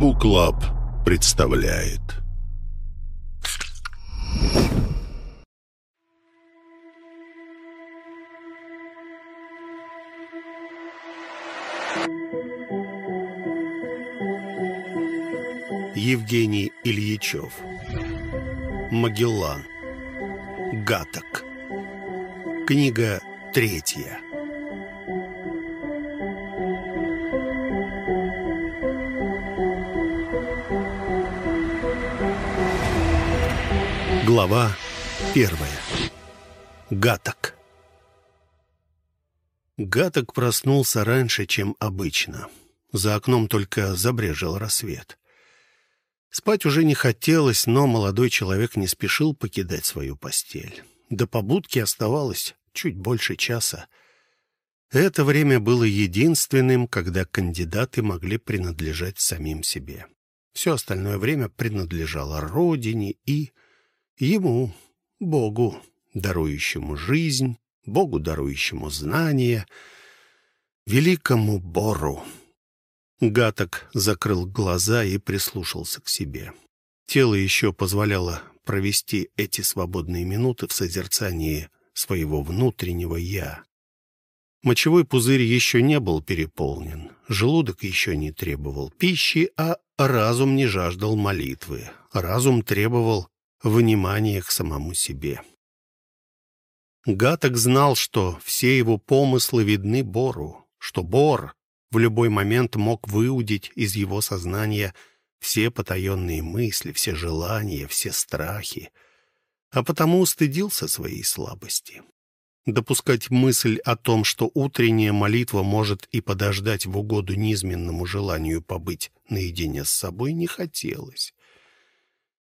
Буклаб представляет. Евгений Ильичев. Магеллан. Гаток. Книга третья Глава первая. Гаток. Гаток проснулся раньше, чем обычно. За окном только забрежил рассвет. Спать уже не хотелось, но молодой человек не спешил покидать свою постель. До побудки оставалось чуть больше часа. Это время было единственным, когда кандидаты могли принадлежать самим себе. Все остальное время принадлежало родине и Ему, Богу, дарующему жизнь, Богу, дарующему знания, великому Бору. Гаток закрыл глаза и прислушался к себе. Тело еще позволяло провести эти свободные минуты в созерцании своего внутреннего «я». Мочевой пузырь еще не был переполнен, желудок еще не требовал пищи, а разум не жаждал молитвы. Разум требовал внимание к самому себе. Гаток знал, что все его помыслы видны Бору, что Бор в любой момент мог выудить из его сознания все потаенные мысли, все желания, все страхи, а потому стыдился своей слабости. Допускать мысль о том, что утренняя молитва может и подождать в угоду низменному желанию побыть наедине с собой, не хотелось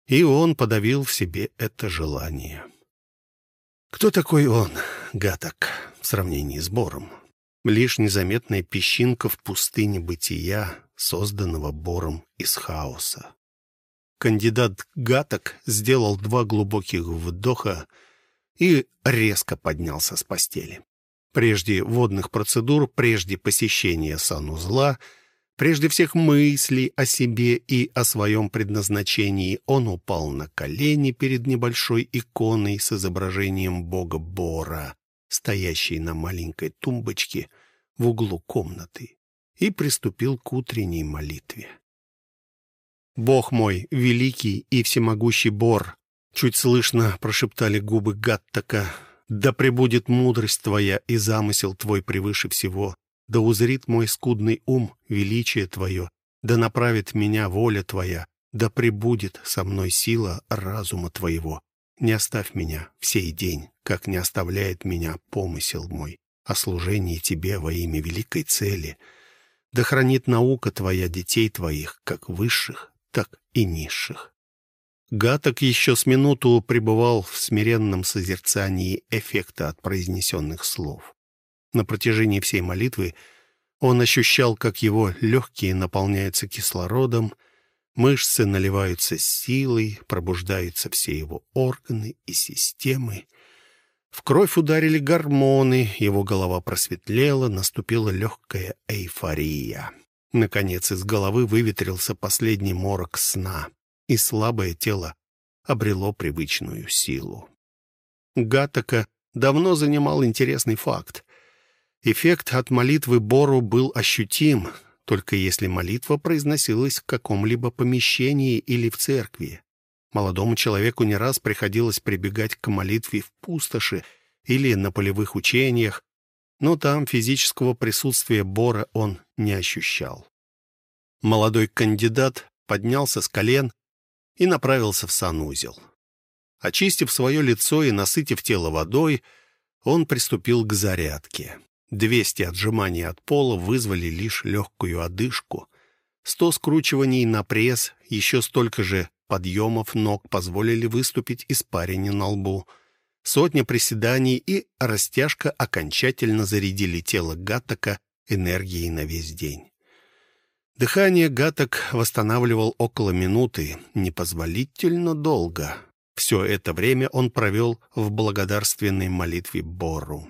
и он подавил в себе это желание. Кто такой он, Гаток, в сравнении с Бором? Лишь незаметная песчинка в пустыне бытия, созданного Бором из хаоса. Кандидат Гаток сделал два глубоких вдоха и резко поднялся с постели. Прежде водных процедур, прежде посещения санузла — Прежде всех мыслей о себе и о своем предназначении он упал на колени перед небольшой иконой с изображением бога Бора, стоящей на маленькой тумбочке в углу комнаты, и приступил к утренней молитве. «Бог мой, великий и всемогущий Бор!» Чуть слышно прошептали губы Гаттака. «Да пребудет мудрость твоя и замысел твой превыше всего да узрит мой скудный ум величие Твое, да направит меня воля Твоя, да пребудет со мной сила разума Твоего. Не оставь меня в сей день, как не оставляет меня помысел мой о служении Тебе во имя великой цели. Да хранит наука Твоя детей Твоих, как высших, так и низших. Гаток еще с минуту пребывал в смиренном созерцании эффекта от произнесенных слов. На протяжении всей молитвы он ощущал, как его легкие наполняются кислородом, мышцы наливаются силой, пробуждаются все его органы и системы. В кровь ударили гормоны, его голова просветлела, наступила легкая эйфория. Наконец из головы выветрился последний морок сна, и слабое тело обрело привычную силу. Гатака давно занимал интересный факт. Эффект от молитвы Бору был ощутим, только если молитва произносилась в каком-либо помещении или в церкви. Молодому человеку не раз приходилось прибегать к молитве в пустоши или на полевых учениях, но там физического присутствия Бора он не ощущал. Молодой кандидат поднялся с колен и направился в санузел. Очистив свое лицо и насытив тело водой, он приступил к зарядке. Двести отжиманий от пола вызвали лишь легкую одышку. Сто скручиваний на пресс, еще столько же подъемов ног позволили выступить испарине на лбу. Сотня приседаний и растяжка окончательно зарядили тело Гаттака энергией на весь день. Дыхание Гаток восстанавливал около минуты, непозволительно долго. Все это время он провел в благодарственной молитве Бору.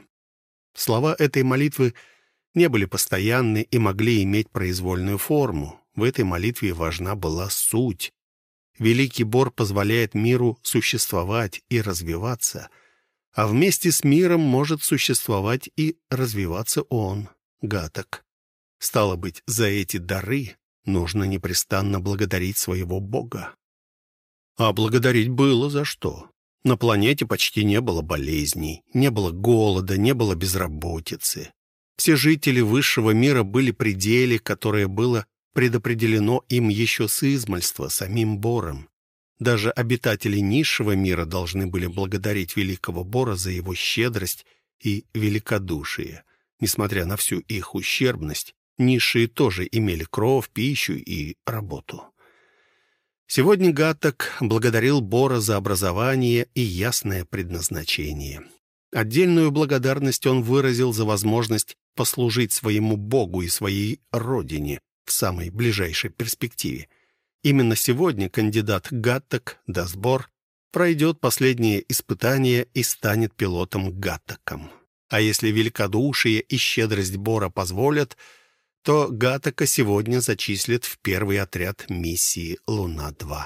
Слова этой молитвы не были постоянны и могли иметь произвольную форму. в этой молитве важна была суть. Великий Бор позволяет миру существовать и развиваться, а вместе с миром может существовать и развиваться он, Гаток. Стало быть, за эти дары нужно непрестанно благодарить своего Бога. А благодарить было за что. На планете почти не было болезней, не было голода, не было безработицы. Все жители высшего мира были при деле, которое было предопределено им еще с измальства самим Бором. Даже обитатели низшего мира должны были благодарить великого Бора за его щедрость и великодушие. Несмотря на всю их ущербность, низшие тоже имели кровь, пищу и работу. Сегодня Гатток благодарил Бора за образование и ясное предназначение. Отдельную благодарность он выразил за возможность послужить своему Богу и своей родине в самой ближайшей перспективе. Именно сегодня кандидат Гатток Дасбор пройдет последнее испытание и станет пилотом Гаттоком. А если великодушие и щедрость Бора позволят – то Гатака сегодня зачислят в первый отряд миссии «Луна-2».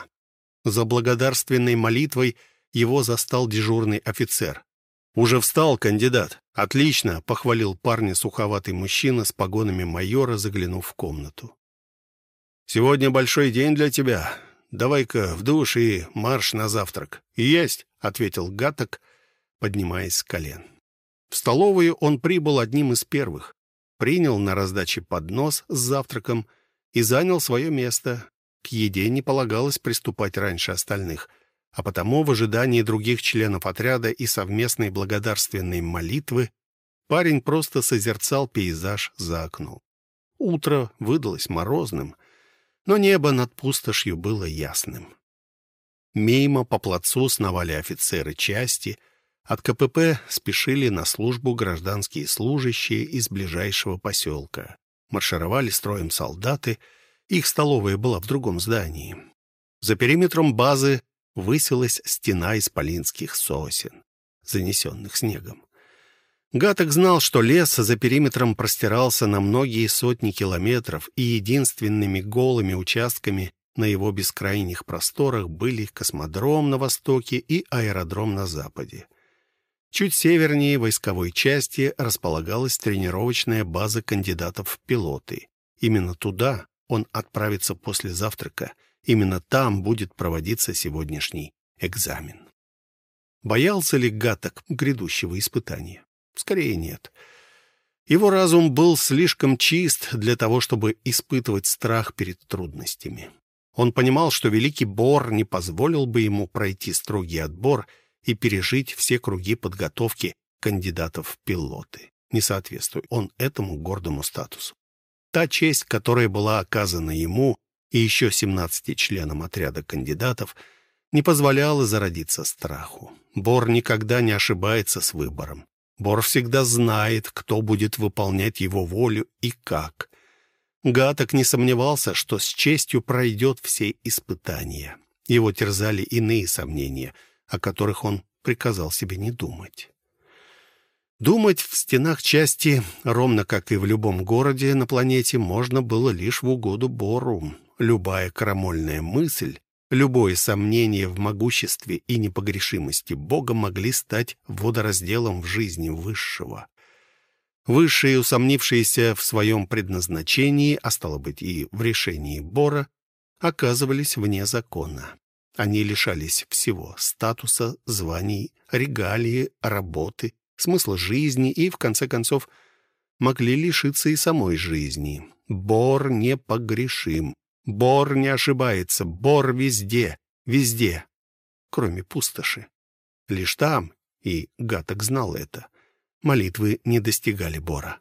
За благодарственной молитвой его застал дежурный офицер. «Уже встал кандидат. Отлично!» — похвалил парня суховатый мужчина с погонами майора, заглянув в комнату. «Сегодня большой день для тебя. Давай-ка в душ и марш на завтрак». «Есть!» — ответил Гаток, поднимаясь с колен. В столовую он прибыл одним из первых принял на раздаче поднос с завтраком и занял свое место. К еде не полагалось приступать раньше остальных, а потому в ожидании других членов отряда и совместной благодарственной молитвы парень просто созерцал пейзаж за окном. Утро выдалось морозным, но небо над пустошью было ясным. Мимо по плацу сновали офицеры части — от КПП спешили на службу гражданские служащие из ближайшего поселка. Маршировали строем солдаты, их столовая была в другом здании. За периметром базы высилась стена исполинских сосен, занесенных снегом. Гаток знал, что лес за периметром простирался на многие сотни километров, и единственными голыми участками на его бескрайних просторах были космодром на востоке и аэродром на западе. Чуть севернее войсковой части располагалась тренировочная база кандидатов в пилоты. Именно туда он отправится после завтрака. Именно там будет проводиться сегодняшний экзамен. Боялся ли Гаток грядущего испытания? Скорее нет. Его разум был слишком чист для того, чтобы испытывать страх перед трудностями. Он понимал, что Великий Бор не позволил бы ему пройти строгий отбор — и пережить все круги подготовки кандидатов в пилоты. Не соответствует он этому гордому статусу. Та честь, которая была оказана ему и еще 17 членам отряда кандидатов, не позволяла зародиться страху. Бор никогда не ошибается с выбором. Бор всегда знает, кто будет выполнять его волю и как. Гаток не сомневался, что с честью пройдет все испытания. Его терзали иные сомнения — о которых он приказал себе не думать. Думать в стенах части, ровно как и в любом городе на планете, можно было лишь в угоду Бору. Любая крамольная мысль, любое сомнение в могуществе и непогрешимости Бога могли стать водоразделом в жизни Высшего. Высшие, усомнившиеся в своем предназначении, а стало быть и в решении Бора, оказывались вне закона. Они лишались всего — статуса, званий, регалии, работы, смысла жизни и, в конце концов, могли лишиться и самой жизни. Бор непогрешим. Бор не ошибается. Бор везде, везде, кроме пустоши. Лишь там, и Гаток знал это, молитвы не достигали Бора.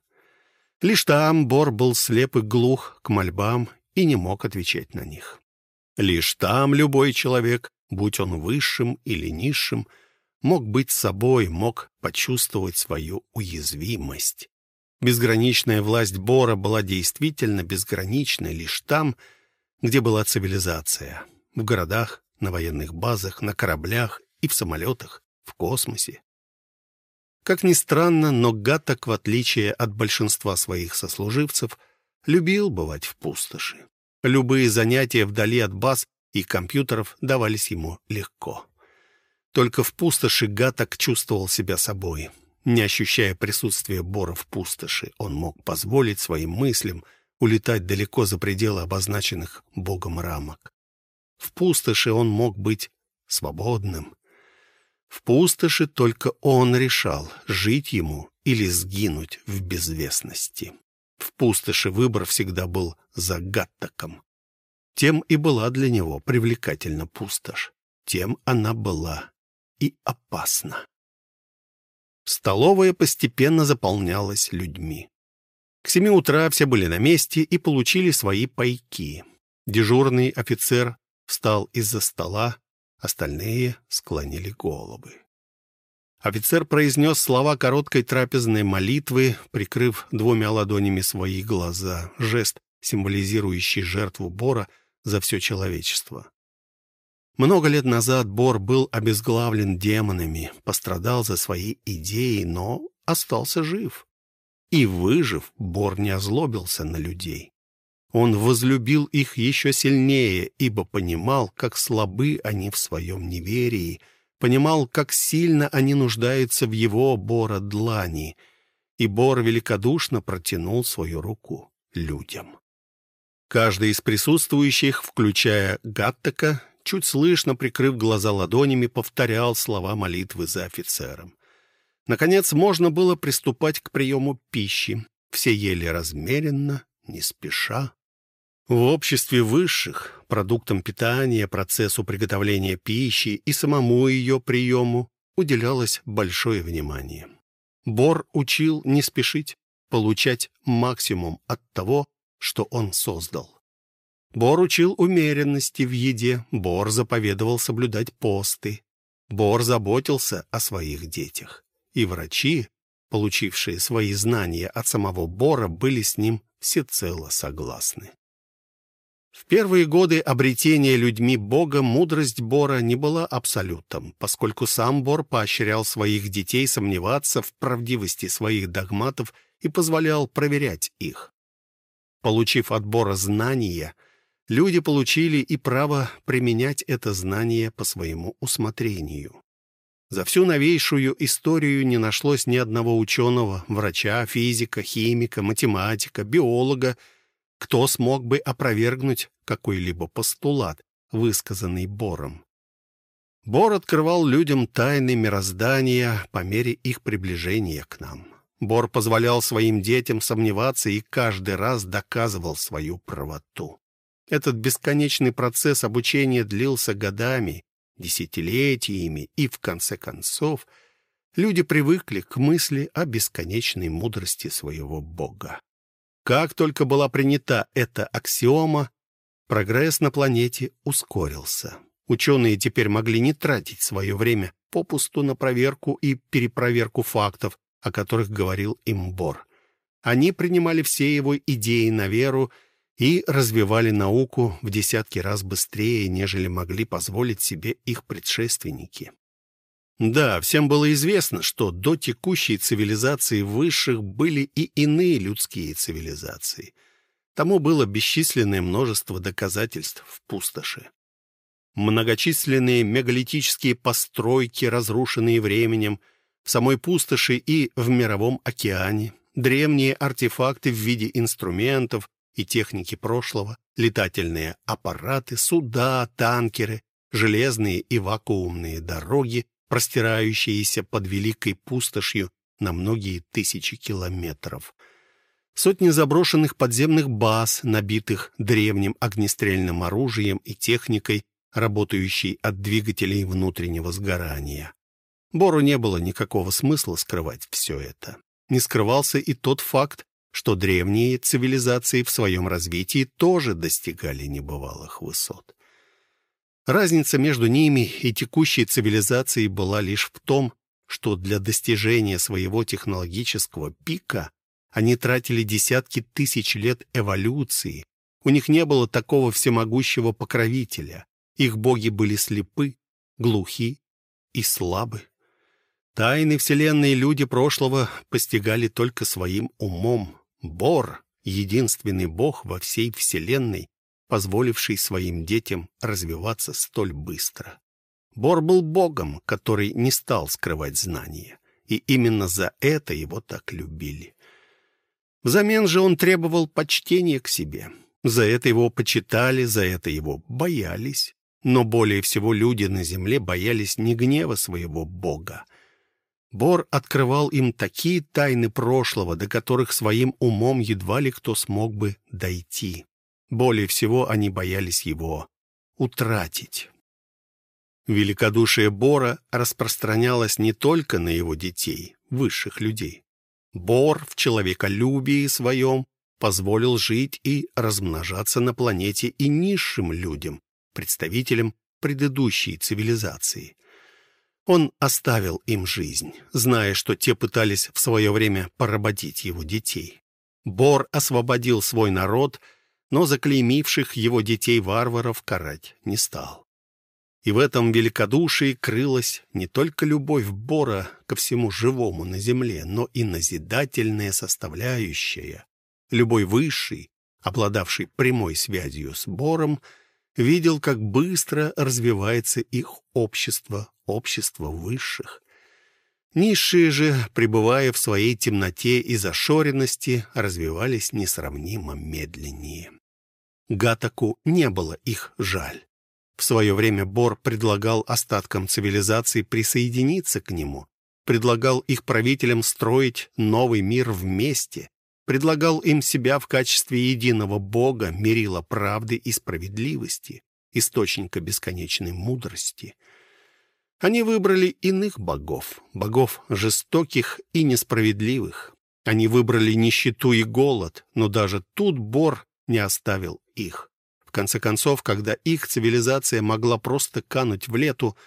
Лишь там Бор был слеп и глух к мольбам и не мог отвечать на них. Лишь там любой человек, будь он высшим или низшим, мог быть собой, мог почувствовать свою уязвимость. Безграничная власть Бора была действительно безграничной лишь там, где была цивилизация. В городах, на военных базах, на кораблях и в самолетах, в космосе. Как ни странно, но Гаток, в отличие от большинства своих сослуживцев, любил бывать в пустоши. Любые занятия вдали от баз и компьютеров давались ему легко. Только в пустоши Гаток чувствовал себя собой. Не ощущая присутствия Бора в пустоши, он мог позволить своим мыслям улетать далеко за пределы обозначенных Богом рамок. В пустоши он мог быть свободным. В пустоши только он решал, жить ему или сгинуть в безвестности. В пустоши выбор всегда был загадтоком. Тем и была для него привлекательна пустошь. Тем она была и опасна. Столовая постепенно заполнялась людьми. К семи утра все были на месте и получили свои пайки. Дежурный офицер встал из-за стола, остальные склонили головы. Офицер произнес слова короткой трапезной молитвы, прикрыв двумя ладонями свои глаза, жест, символизирующий жертву Бора за все человечество. Много лет назад Бор был обезглавлен демонами, пострадал за свои идеи, но остался жив. И, выжив, Бор не озлобился на людей. Он возлюбил их еще сильнее, ибо понимал, как слабы они в своем неверии, понимал, как сильно они нуждаются в его Бора и Бор великодушно протянул свою руку людям. Каждый из присутствующих, включая Гаттека, чуть слышно, прикрыв глаза ладонями, повторял слова молитвы за офицером. Наконец, можно было приступать к приему пищи. Все ели размеренно, не спеша. В обществе высших продуктам питания, процессу приготовления пищи и самому ее приему уделялось большое внимание. Бор учил не спешить, получать максимум от того, что он создал. Бор учил умеренности в еде, Бор заповедовал соблюдать посты. Бор заботился о своих детях. И врачи, получившие свои знания от самого Бора, были с ним всецело согласны. В первые годы обретения людьми Бога мудрость Бора не была абсолютом, поскольку сам Бор поощрял своих детей сомневаться в правдивости своих догматов и позволял проверять их. Получив от Бора знания, люди получили и право применять это знание по своему усмотрению. За всю новейшую историю не нашлось ни одного ученого, врача, физика, химика, математика, биолога, кто смог бы опровергнуть какой-либо постулат, высказанный Бором. Бор открывал людям тайны мироздания по мере их приближения к нам. Бор позволял своим детям сомневаться и каждый раз доказывал свою правоту. Этот бесконечный процесс обучения длился годами, десятилетиями, и в конце концов люди привыкли к мысли о бесконечной мудрости своего Бога. Как только была принята эта аксиома, прогресс на планете ускорился. Ученые теперь могли не тратить свое время попусту на проверку и перепроверку фактов, о которых говорил им Бор. Они принимали все его идеи на веру и развивали науку в десятки раз быстрее, нежели могли позволить себе их предшественники. Да, всем было известно, что до текущей цивилизации высших были и иные людские цивилизации. Тому было бесчисленное множество доказательств в пустоши. Многочисленные мегалитические постройки, разрушенные временем, в самой пустоши и в мировом океане, древние артефакты в виде инструментов, и техники прошлого, летательные аппараты, суда, танкеры, железные и вакуумные дороги, простирающиеся под великой пустошью на многие тысячи километров. Сотни заброшенных подземных баз, набитых древним огнестрельным оружием и техникой, работающей от двигателей внутреннего сгорания. Бору не было никакого смысла скрывать все это. Не скрывался и тот факт, что древние цивилизации в своем развитии тоже достигали небывалых высот. Разница между ними и текущей цивилизацией была лишь в том, что для достижения своего технологического пика они тратили десятки тысяч лет эволюции. У них не было такого всемогущего покровителя. Их боги были слепы, глухи и слабы. Тайны Вселенной люди прошлого постигали только своим умом, Бор, единственный бог во всей Вселенной, позволивший своим детям развиваться столь быстро. Бор был богом, который не стал скрывать знания, и именно за это его так любили. Взамен же он требовал почтения к себе. За это его почитали, за это его боялись. Но более всего люди на земле боялись не гнева своего бога. Бор открывал им такие тайны прошлого, до которых своим умом едва ли кто смог бы дойти. Более всего они боялись его утратить. Великодушие Бора распространялось не только на его детей, высших людей. Бор в человеколюбии своем позволил жить и размножаться на планете и низшим людям, представителям предыдущей цивилизации. Он оставил им жизнь, зная, что те пытались в свое время поработить его детей. Бор освободил свой народ, но заклеймивших его детей-варваров карать не стал. И в этом великодушии крылась не только любовь Бора ко всему живому на земле, но и назидательная составляющая. Любой высший, обладавший прямой связью с Бором, видел, как быстро развивается их общество, общество высших. Низшие же, пребывая в своей темноте и зашоренности, развивались несравнимо медленнее. Гатаку не было их жаль. В свое время Бор предлагал остаткам цивилизации присоединиться к нему, предлагал их правителям строить новый мир вместе, предлагал им себя в качестве единого Бога, мерила правды и справедливости, источника бесконечной мудрости. Они выбрали иных богов, богов жестоких и несправедливых. Они выбрали нищету и голод, но даже тут Бор не оставил их конце концов, когда их цивилизация могла просто кануть в лету,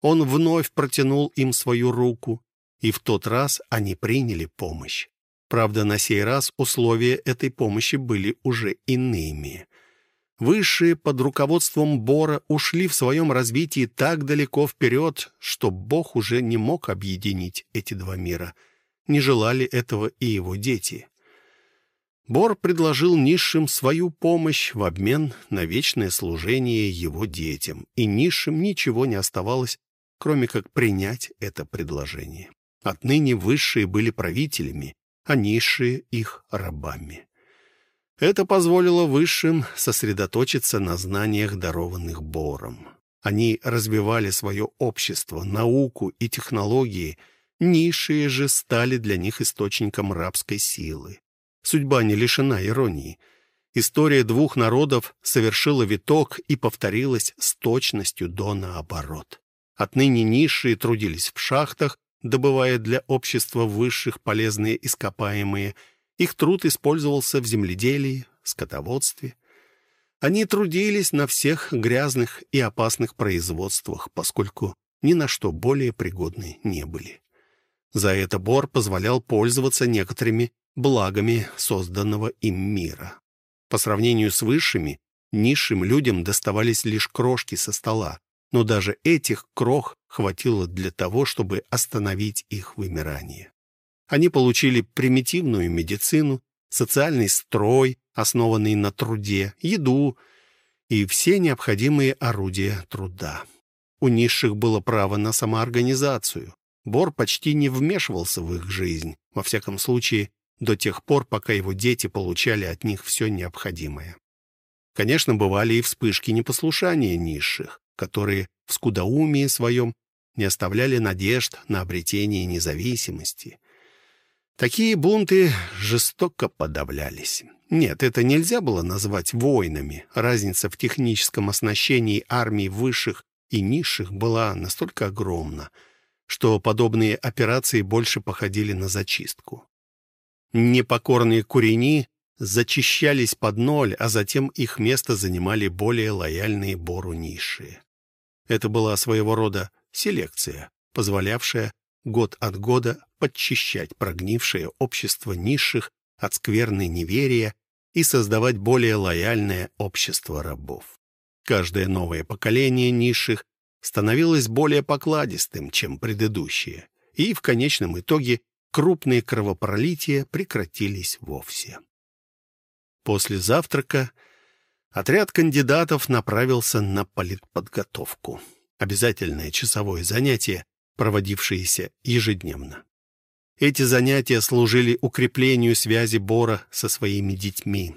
он вновь протянул им свою руку, и в тот раз они приняли помощь. Правда, на сей раз условия этой помощи были уже иными. Высшие под руководством Бора ушли в своем развитии так далеко вперед, что Бог уже не мог объединить эти два мира. Не желали этого и его дети. Бор предложил низшим свою помощь в обмен на вечное служение его детям, и низшим ничего не оставалось, кроме как принять это предложение. Отныне высшие были правителями, а низшие — их рабами. Это позволило высшим сосредоточиться на знаниях, дарованных Бором. Они развивали свое общество, науку и технологии, низшие же стали для них источником рабской силы. Судьба не лишена иронии. История двух народов совершила виток и повторилась с точностью до наоборот. Отныне низшие трудились в шахтах, добывая для общества высших полезные ископаемые. Их труд использовался в земледелии, скотоводстве. Они трудились на всех грязных и опасных производствах, поскольку ни на что более пригодны не были. За это Бор позволял пользоваться некоторыми благами созданного им мира. По сравнению с высшими, низшим людям доставались лишь крошки со стола, но даже этих крох хватило для того, чтобы остановить их вымирание. Они получили примитивную медицину, социальный строй, основанный на труде, еду и все необходимые орудия труда. У низших было право на самоорганизацию. Бор почти не вмешивался в их жизнь, во всяком случае, до тех пор, пока его дети получали от них все необходимое. Конечно, бывали и вспышки непослушания низших, которые в скудоумии своем не оставляли надежд на обретение независимости. Такие бунты жестоко подавлялись. Нет, это нельзя было назвать войнами. Разница в техническом оснащении армий высших и низших была настолько огромна, что подобные операции больше походили на зачистку. Непокорные курени зачищались под ноль, а затем их место занимали более лояльные Бору ниши. Это была своего рода селекция, позволявшая год от года подчищать прогнившее общество низших от скверны неверия и создавать более лояльное общество рабов. Каждое новое поколение низших становилось более покладистым, чем предыдущее, и в конечном итоге крупные кровопролития прекратились вовсе. После завтрака Отряд кандидатов направился на политподготовку. Обязательное часовое занятие, проводившееся ежедневно. Эти занятия служили укреплению связи Бора со своими детьми.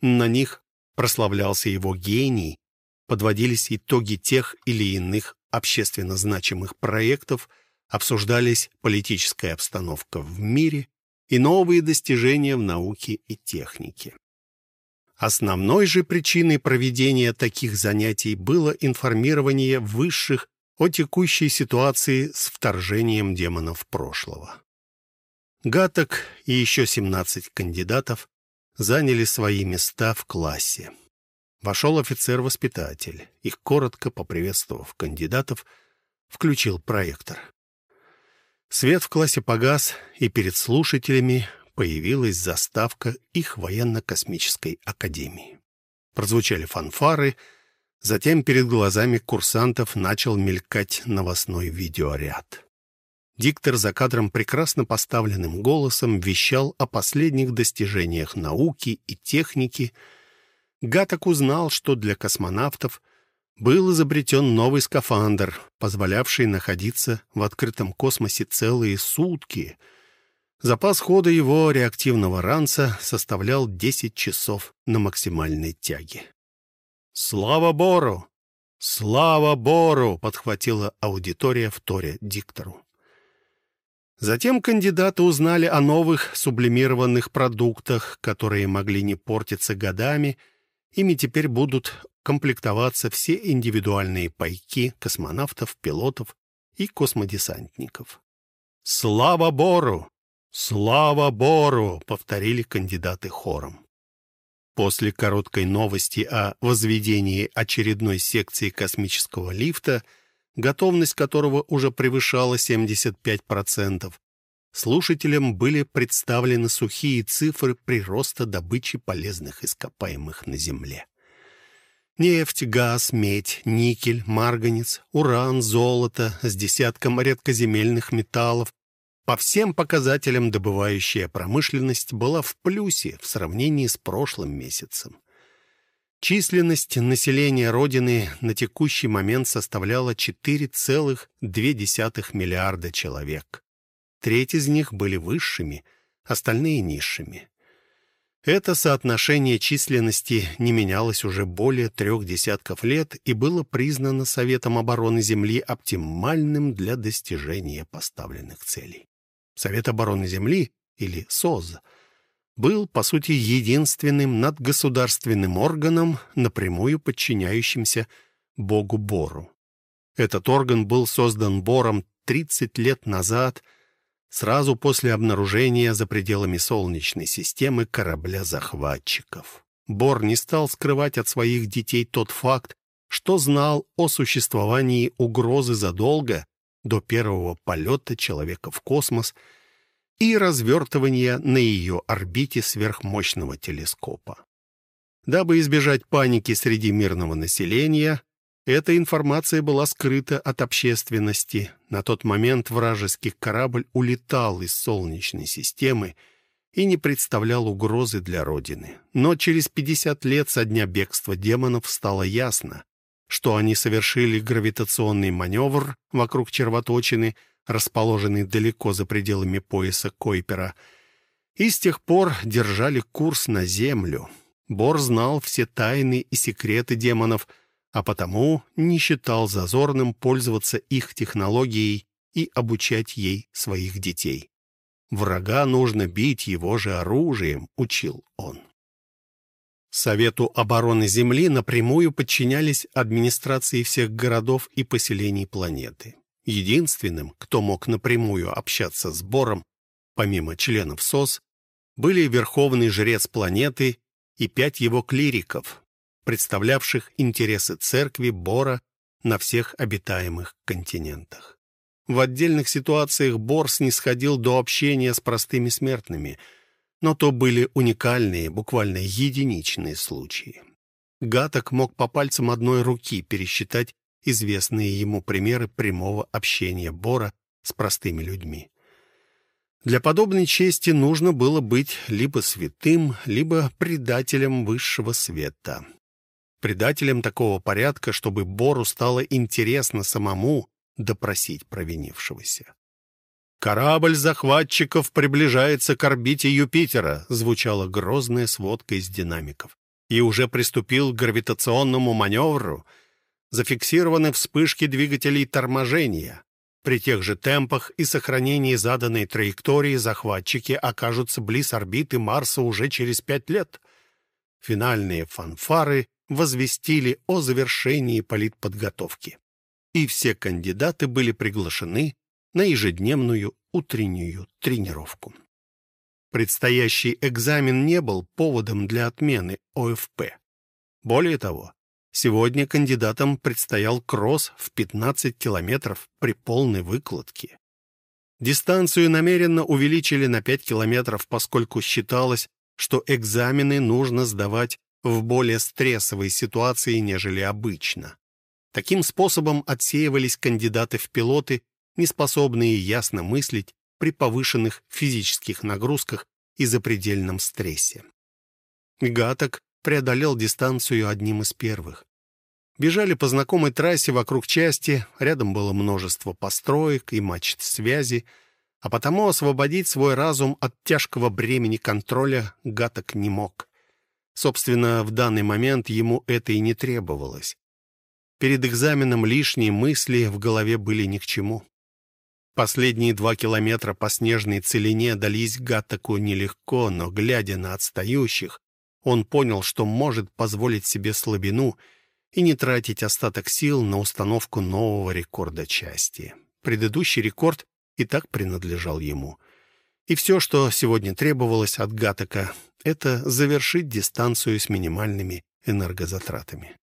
На них прославлялся его гений, подводились итоги тех или иных общественно значимых проектов, обсуждались политическая обстановка в мире и новые достижения в науке и технике. Основной же причиной проведения таких занятий было информирование высших о текущей ситуации с вторжением демонов прошлого. Гаток и еще 17 кандидатов заняли свои места в классе. Вошел офицер-воспитатель. Их коротко поприветствовав кандидатов, включил проектор. Свет в классе погас, и перед слушателями появилась заставка их военно-космической академии. Прозвучали фанфары, затем перед глазами курсантов начал мелькать новостной видеоряд. Диктор за кадром прекрасно поставленным голосом вещал о последних достижениях науки и техники. Гаток узнал, что для космонавтов был изобретен новый скафандр, позволявший находиться в открытом космосе целые сутки — Запас хода его реактивного ранца составлял 10 часов на максимальной тяге. «Слава Бору! Слава Бору!» — подхватила аудитория в торе диктору. Затем кандидаты узнали о новых сублимированных продуктах, которые могли не портиться годами, ими теперь будут комплектоваться все индивидуальные пайки космонавтов, пилотов и космодесантников. «Слава Бору! «Слава Бору!» — повторили кандидаты хором. После короткой новости о возведении очередной секции космического лифта, готовность которого уже превышала 75%, слушателям были представлены сухие цифры прироста добычи полезных ископаемых на Земле. Нефть, газ, медь, никель, марганец, уран, золото с десятком редкоземельных металлов, по всем показателям добывающая промышленность была в плюсе в сравнении с прошлым месяцем. Численность населения Родины на текущий момент составляла 4,2 миллиарда человек. Треть из них были высшими, остальные — низшими. Это соотношение численности не менялось уже более трех десятков лет и было признано Советом обороны Земли оптимальным для достижения поставленных целей. Совет обороны Земли, или СОЗ, был, по сути, единственным надгосударственным органом, напрямую подчиняющимся Богу Бору. Этот орган был создан Бором 30 лет назад, сразу после обнаружения за пределами Солнечной системы корабля-захватчиков. Бор не стал скрывать от своих детей тот факт, что знал о существовании угрозы задолго до первого полета человека в космос и развертывания на ее орбите сверхмощного телескопа. Дабы избежать паники среди мирного населения, эта информация была скрыта от общественности. На тот момент вражеский корабль улетал из Солнечной системы и не представлял угрозы для Родины. Но через 50 лет со дня бегства демонов стало ясно, что они совершили гравитационный маневр вокруг червоточины, расположенной далеко за пределами пояса Койпера, и с тех пор держали курс на Землю. Бор знал все тайны и секреты демонов, а потому не считал зазорным пользоваться их технологией и обучать ей своих детей. «Врага нужно бить его же оружием», — учил он. Совету обороны Земли напрямую подчинялись администрации всех городов и поселений планеты. Единственным, кто мог напрямую общаться с Бором, помимо членов СОС, были верховный жрец планеты и пять его клириков, представлявших интересы церкви Бора на всех обитаемых континентах. В отдельных ситуациях Бор снисходил до общения с простыми смертными – но то были уникальные, буквально единичные случаи. Гаток мог по пальцам одной руки пересчитать известные ему примеры прямого общения Бора с простыми людьми. Для подобной чести нужно было быть либо святым, либо предателем высшего света. Предателем такого порядка, чтобы Бору стало интересно самому допросить провинившегося. «Корабль захватчиков приближается к орбите Юпитера», звучала грозная сводка из динамиков. «И уже приступил к гравитационному маневру. Зафиксированы вспышки двигателей торможения. При тех же темпах и сохранении заданной траектории захватчики окажутся близ орбиты Марса уже через пять лет. Финальные фанфары возвестили о завершении политподготовки. И все кандидаты были приглашены на ежедневную утреннюю тренировку. Предстоящий экзамен не был поводом для отмены ОФП. Более того, Сегодня кандидатам предстоял кросс в 15 километров при полной выкладке. Дистанцию намеренно увеличили на 5 километров, поскольку считалось, что экзамены нужно сдавать в более стрессовой ситуации, нежели обычно. Таким способом отсеивались кандидаты в пилоты, неспособные ясно мыслить при повышенных физических нагрузках и запредельном стрессе. Гаток преодолел дистанцию одним из первых. Бежали по знакомой трассе вокруг части, рядом было множество построек и мачт связи, а потому освободить свой разум от тяжкого бремени контроля Гаток не мог. Собственно, в данный момент ему это и не требовалось. Перед экзаменом лишние мысли в голове были ни к чему. Последние два километра по снежной целине дались Гаттаку нелегко, но, глядя на отстающих, он понял, что может позволить себе слабину и не тратить остаток сил на установку нового рекорда части. Предыдущий рекорд и так принадлежал ему. И все, что сегодня требовалось от Гатака, это завершить дистанцию с минимальными энергозатратами.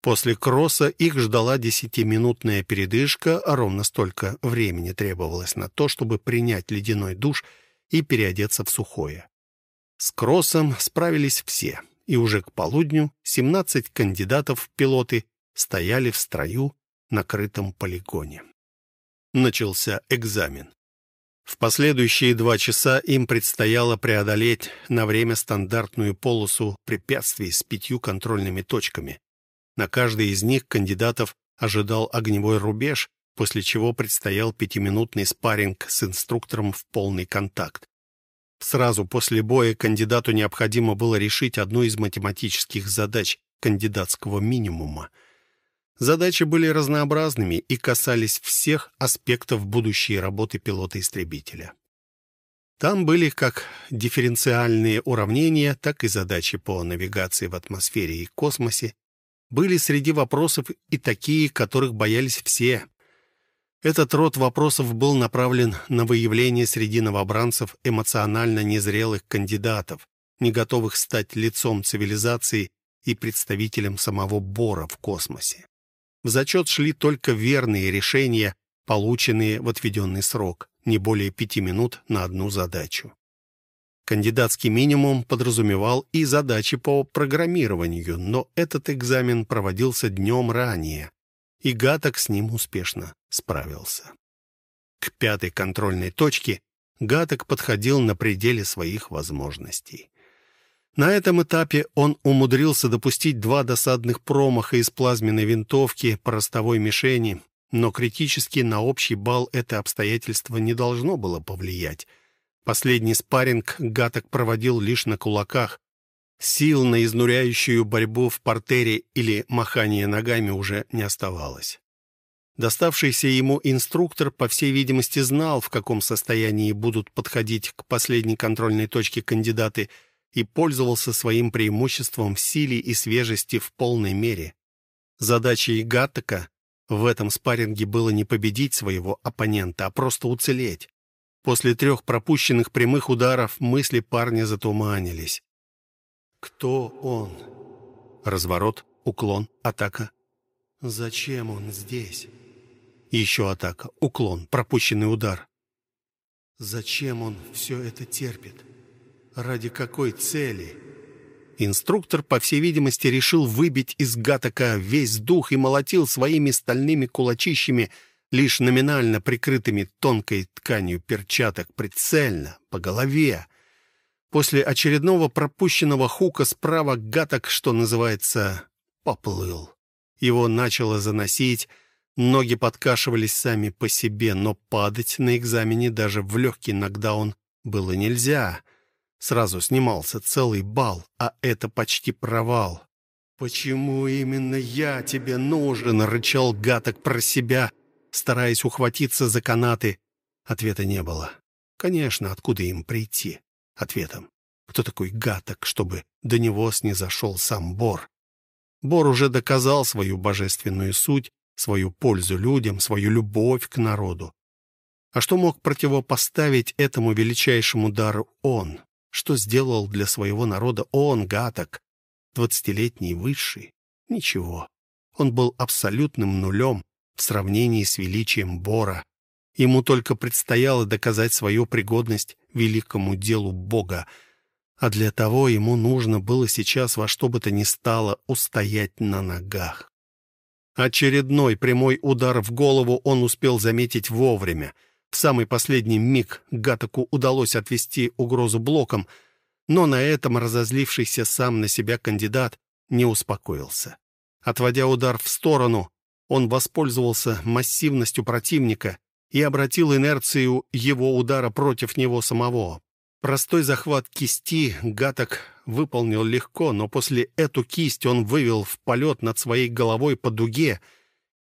После кросса их ждала десятиминутная передышка, а ровно столько времени требовалось на то, чтобы принять ледяной душ и переодеться в сухое. С кроссом справились все, и уже к полудню 17 кандидатов в пилоты стояли в строю на крытом полигоне. Начался экзамен. В последующие два часа им предстояло преодолеть на время стандартную полосу препятствий с пятью контрольными точками. На каждой из них кандидатов ожидал огневой рубеж, после чего предстоял пятиминутный спарринг с инструктором в полный контакт. Сразу после боя кандидату необходимо было решить одну из математических задач кандидатского минимума. Задачи были разнообразными и касались всех аспектов будущей работы пилота-истребителя. Там были как дифференциальные уравнения, так и задачи по навигации в атмосфере и космосе. Были среди вопросов и такие, которых боялись все. Этот род вопросов был направлен на выявление среди новобранцев эмоционально незрелых кандидатов, не готовых стать лицом цивилизации и представителем самого Бора в космосе. В зачет шли только верные решения, полученные в отведенный срок, не более пяти минут на одну задачу. Кандидатский минимум подразумевал и задачи по программированию, но этот экзамен проводился днем ранее, и Гаток с ним успешно справился. К пятой контрольной точке Гаток подходил на пределе своих возможностей. На этом этапе он умудрился допустить два досадных промаха из плазменной винтовки по ростовой мишени, но критически на общий балл это обстоятельство не должно было повлиять. Последний спарринг Гаток проводил лишь на кулаках, Сил на изнуряющую борьбу в портере или махание ногами уже не оставалось. Доставшийся ему инструктор, по всей видимости, знал, в каком состоянии будут подходить к последней контрольной точке кандидаты, и пользовался своим преимуществом в силе и свежести в полной мере. Задачей Гаттека в этом спарринге было не победить своего оппонента, а просто уцелеть. После трех пропущенных прямых ударов мысли парня затуманились. Кто он? Разворот, уклон, атака. Зачем он здесь? Еще атака, уклон, пропущенный удар. Зачем он все это терпит? Ради какой цели? Инструктор, по всей видимости, решил выбить из Гатака весь дух и молотил своими стальными кулачищами, лишь номинально прикрытыми тонкой тканью перчаток, прицельно, по голове. После очередного пропущенного хука справа гаток, что называется, поплыл. Его начало заносить, ноги подкашивались сами по себе, но падать на экзамене даже в легкий нокдаун было нельзя. Сразу снимался целый бал, а это почти провал. «Почему именно я тебе нужен?» — рычал Гаток про себя, стараясь ухватиться за канаты. Ответа не было. Конечно, откуда им прийти? Ответом. Кто такой Гаток, чтобы до него снизошел сам Бор? Бор уже доказал свою божественную суть, свою пользу людям, свою любовь к народу. А что мог противопоставить этому величайшему дару он? Что сделал для своего народа он, Гаток? Двадцатилетний высший? Ничего. Он был абсолютным нулем в сравнении с величием Бора. Ему только предстояло доказать свою пригодность великому делу Бога, а для того ему нужно было сейчас во что бы то ни стало устоять на ногах. Очередной прямой удар в голову он успел заметить вовремя. В самый последний миг Гатаку удалось отвести угрозу блоком — но на этом разозлившийся сам на себя кандидат не успокоился. Отводя удар в сторону, он воспользовался массивностью противника и обратил инерцию его удара против него самого. Простой захват кисти Гаток выполнил легко, но после эту кисть он вывел в полет над своей головой по дуге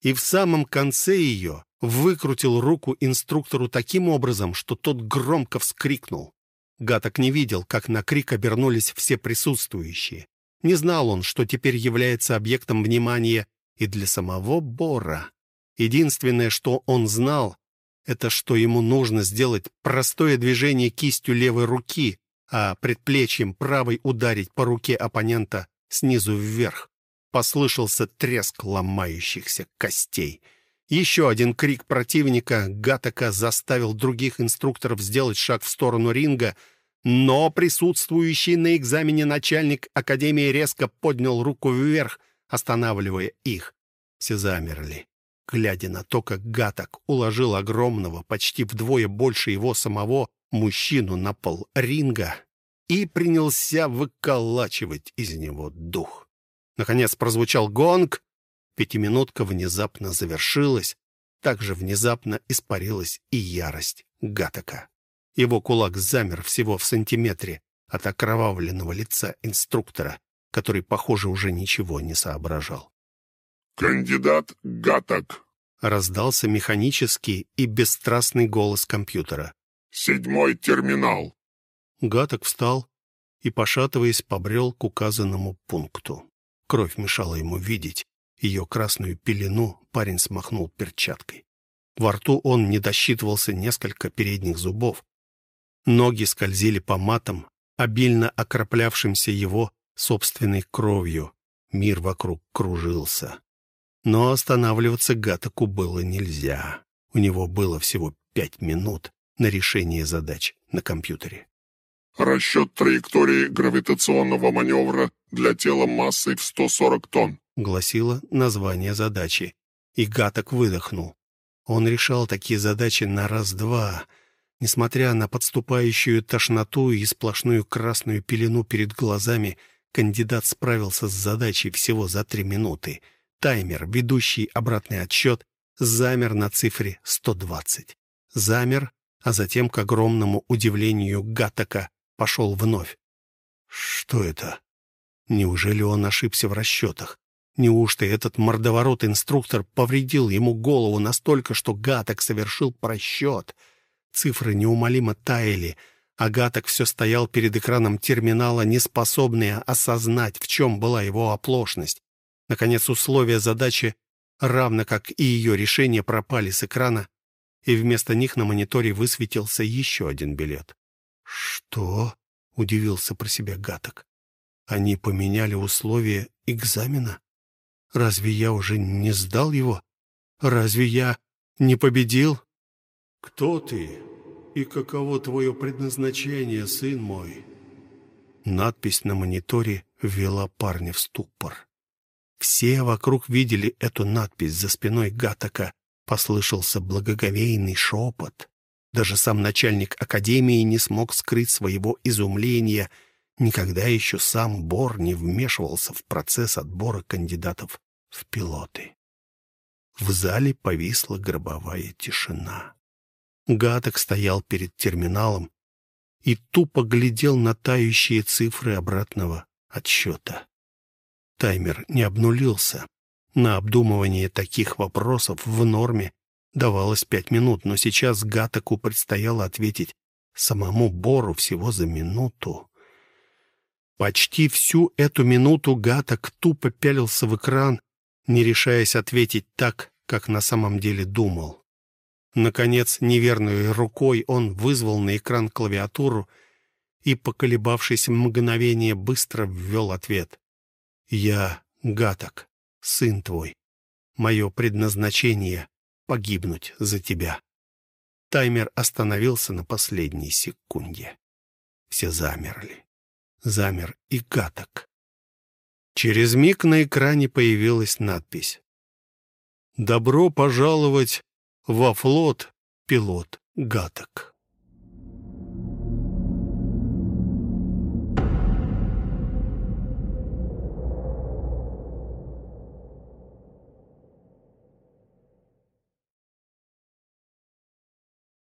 и в самом конце ее выкрутил руку инструктору таким образом, что тот громко вскрикнул. Гаток не видел, как на крик обернулись все присутствующие. Не знал он, что теперь является объектом внимания и для самого Бора. Единственное, что он знал, это что ему нужно сделать простое движение кистью левой руки, а предплечьем правой ударить по руке оппонента снизу вверх. Послышался треск ломающихся костей. Еще один крик противника Гатака заставил других инструкторов сделать шаг в сторону ринга, но присутствующий на экзамене начальник Академии резко поднял руку вверх, останавливая их. Все замерли, глядя на то, как Гатак уложил огромного, почти вдвое больше его самого, мужчину на пол ринга и принялся выколачивать из него дух. Наконец прозвучал гонг, Пятиминутка внезапно завершилась. Так же внезапно испарилась и ярость Гатака. Его кулак замер всего в сантиметре от окровавленного лица инструктора, который, похоже, уже ничего не соображал. «Кандидат Гатак», — раздался механический и бесстрастный голос компьютера. «Седьмой терминал». Гаток встал и, пошатываясь, побрел к указанному пункту. Кровь мешала ему видеть, ее красную пелену парень смахнул перчаткой. Во рту он не досчитывался несколько передних зубов. Ноги скользили по матам, обильно окроплявшимся его собственной кровью. Мир вокруг кружился. Но останавливаться Гатаку было нельзя. У него было всего пять минут на решение задач на компьютере. Расчет траектории гравитационного маневра для тела массой в 140 тонн. — гласило название задачи. И Гаток выдохнул. Он решал такие задачи на раз-два. Несмотря на подступающую тошноту и сплошную красную пелену перед глазами, кандидат справился с задачей всего за три минуты. Таймер, ведущий обратный отсчет, замер на цифре 120. Замер, а затем, к огромному удивлению Гатака, пошел вновь. Что это? Неужели он ошибся в расчетах? Неужто этот мордоворот-инструктор повредил ему голову настолько, что Гаток совершил просчет? Цифры неумолимо таяли, а Гаток все стоял перед экраном терминала, неспособный осознать, в чем была его оплошность. Наконец, условия задачи, равно как и ее решение, пропали с экрана, и вместо них на мониторе высветился еще один билет. «Что?» — удивился про себя Гаток. «Они поменяли условия экзамена?» Разве я уже не сдал его? Разве я не победил? Кто ты и каково твое предназначение, сын мой? Надпись на мониторе ввела парня в ступор. Все вокруг видели эту надпись за спиной Гатака. Послышался благоговейный шепот. Даже сам начальник академии не смог скрыть своего изумления Никогда еще сам Бор не вмешивался в процесс отбора кандидатов в пилоты. В зале повисла гробовая тишина. Гаток стоял перед терминалом и тупо глядел на тающие цифры обратного отсчета. Таймер не обнулился. На обдумывание таких вопросов в норме давалось пять минут, но сейчас Гатаку предстояло ответить самому Бору всего за минуту. Почти всю эту минуту Гаток тупо пялился в экран, не решаясь ответить так, как на самом деле думал. Наконец, неверной рукой он вызвал на экран клавиатуру и, поколебавшись мгновение, быстро ввел ответ. «Я Гаток, сын твой. Мое предназначение — погибнуть за тебя». Таймер остановился на последней секунде. Все замерли. Замер и Гаток. Через миг на экране появилась надпись. «Добро пожаловать во флот, пилот Гаток».